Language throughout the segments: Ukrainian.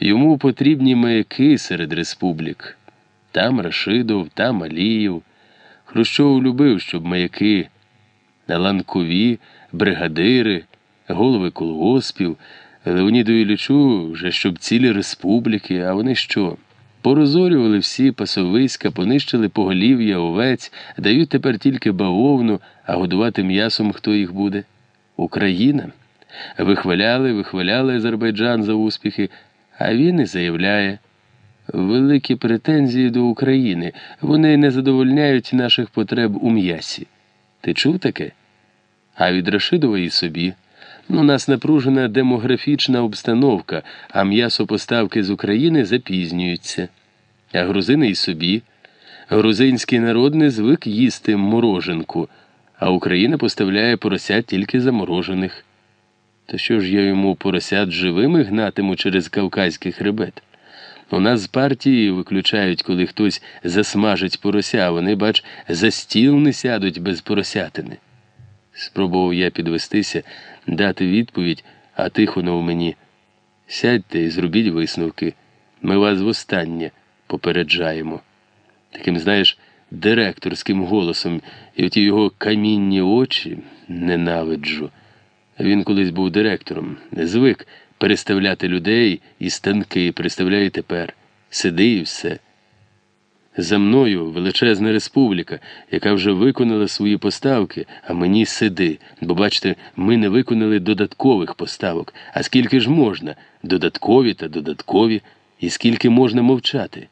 Йому потрібні маяки серед республік. Там Рашидов, там Аліїв. Хрущов любив, щоб маяки, ланкові, бригадири, голови колгоспів, Леоніду Іллічу вже щоб цілі республіки, а вони що? Порозорювали всі пасовиська, понищили поголів'я, овець, дають тепер тільки бавовну, а годувати м'ясом хто їх буде? Україна. Вихваляли, вихваляли Азербайджан за успіхи, а він і заявляє. Великі претензії до України. Вони не задовольняють наших потреб у м'ясі. Ти чув таке? А від Рашидова і собі. У нас напружена демографічна обстановка, а м'ясопоставки з України запізнюються. А грузини і собі. Грузинський народ не звик їсти мороженку, а Україна поставляє поросят тільки заморожених. Та що ж я йому поросят живими гнатиму через Кавказький хребет? У нас з партії виключають, коли хтось засмажить порося, а вони, бач, за стіл не сядуть без поросятини. Спробував я підвестися, дати відповідь, а Тихонов мені. Сядьте і зробіть висновки. Ми вас востаннє попереджаємо. Таким, знаєш, директорським голосом, і оті його камінні очі ненавиджу. Він колись був директором, не звик переставляти людей і станки, переставляє тепер. Сиди і все. За мною величезна республіка, яка вже виконала свої поставки, а мені сиди. Бо, бачите, ми не виконали додаткових поставок. А скільки ж можна? Додаткові та додаткові, і скільки можна мовчати?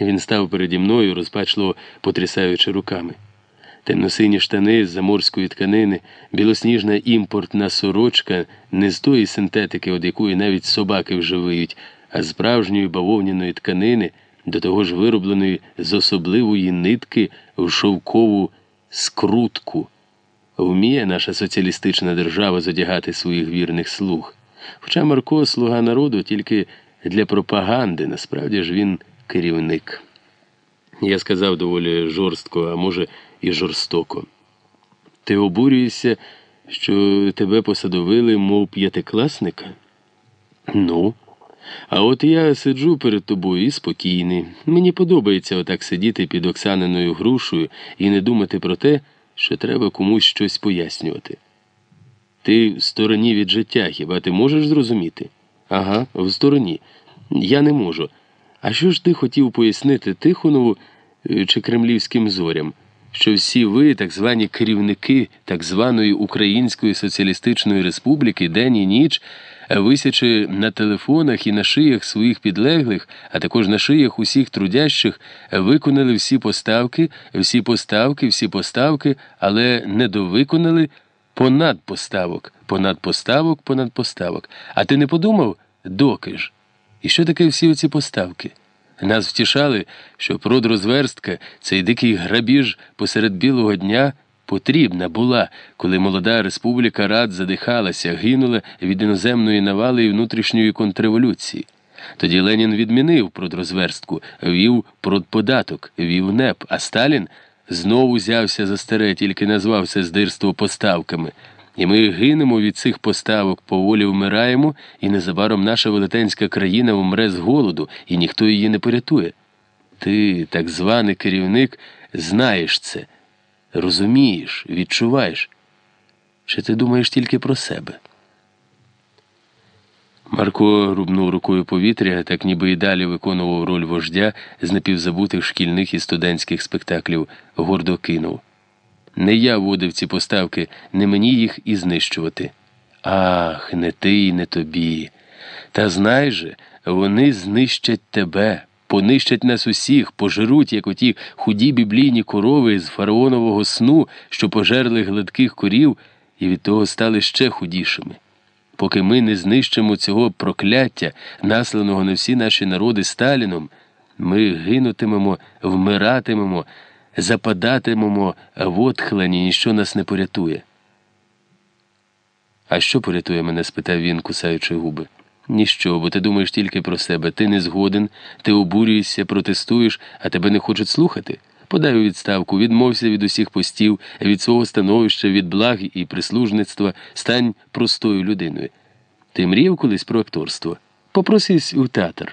Він став переді мною, розпачливо потрясаючи руками. Темносині штани з заморської тканини, білосніжна імпортна сорочка не з тої синтетики, від якої навіть собаки вживають, а справжньої бавовняної тканини, до того ж виробленої з особливої нитки в шовкову скрутку. Вміє наша соціалістична держава задягати своїх вірних слуг. Хоча Марко слуга народу тільки для пропаганди, насправді ж він керівник. Я сказав доволі жорстко, а може, і жорстоко. Ти обурюєшся, що тебе посадовили, мов п'ятикласника? Ну. А от я сиджу перед тобою і спокійний. Мені подобається отак сидіти під Оксаниною грушею і не думати про те, що треба комусь щось пояснювати. Ти в стороні від життя, хіба ти можеш зрозуміти? Ага, в стороні. Я не можу. А що ж ти хотів пояснити Тихонову е, чи кремлівським зорям? що всі ви, так звані керівники так званої Української Соціалістичної Республіки, день і ніч, висячи на телефонах і на шиях своїх підлеглих, а також на шиях усіх трудящих, виконали всі поставки, всі поставки, всі поставки, але не довиконали понад поставок, понад поставок, понад поставок. А ти не подумав, доки ж? І що таке всі оці поставки? Нас втішали, що продрозверстка, цей дикий грабіж посеред білого дня потрібна була, коли молода республіка рад задихалася, гинула від іноземної навали і внутрішньої контрреволюції. Тоді Ленін відмінив продрозверстку, вів продподаток, вів НЕП, а Сталін знову взявся за старе, тільки назвався здирство поставками. І ми гинемо від цих поставок, поволі вмираємо, і незабаром наша велетенська країна вмре з голоду, і ніхто її не порятує. Ти, так званий керівник, знаєш це, розумієш, відчуваєш. Чи ти думаєш тільки про себе? Марко рубнув рукою повітря, так ніби і далі виконував роль вождя з напівзабутих шкільних і студентських спектаклів, гордо кинув. Не я вводив ці поставки, не мені їх і знищувати. Ах, не ти і не тобі. Та знай же, вони знищать тебе, понищать нас усіх, пожируть, як оті худі біблійні корови з фараонового сну, що пожерли гладких корів, і від того стали ще худішими. Поки ми не знищимо цього прокляття, насланого на всі наші народи Сталіном, ми гинутимемо, вмиратимемо западатимемо в отхлені, ніщо нас не порятує. А що порятує мене? спитав він, кусаючи губи. Ніщо, бо ти думаєш тільки про себе. Ти не згоден, ти обурюєшся, протестуєш, а тебе не хочуть слухати. Подай у відставку, відмовся від усіх постів, від свого становища, від благ і прислужництва, стань простою людиною. Ти мріяв колись про акторство? Попросись у театр.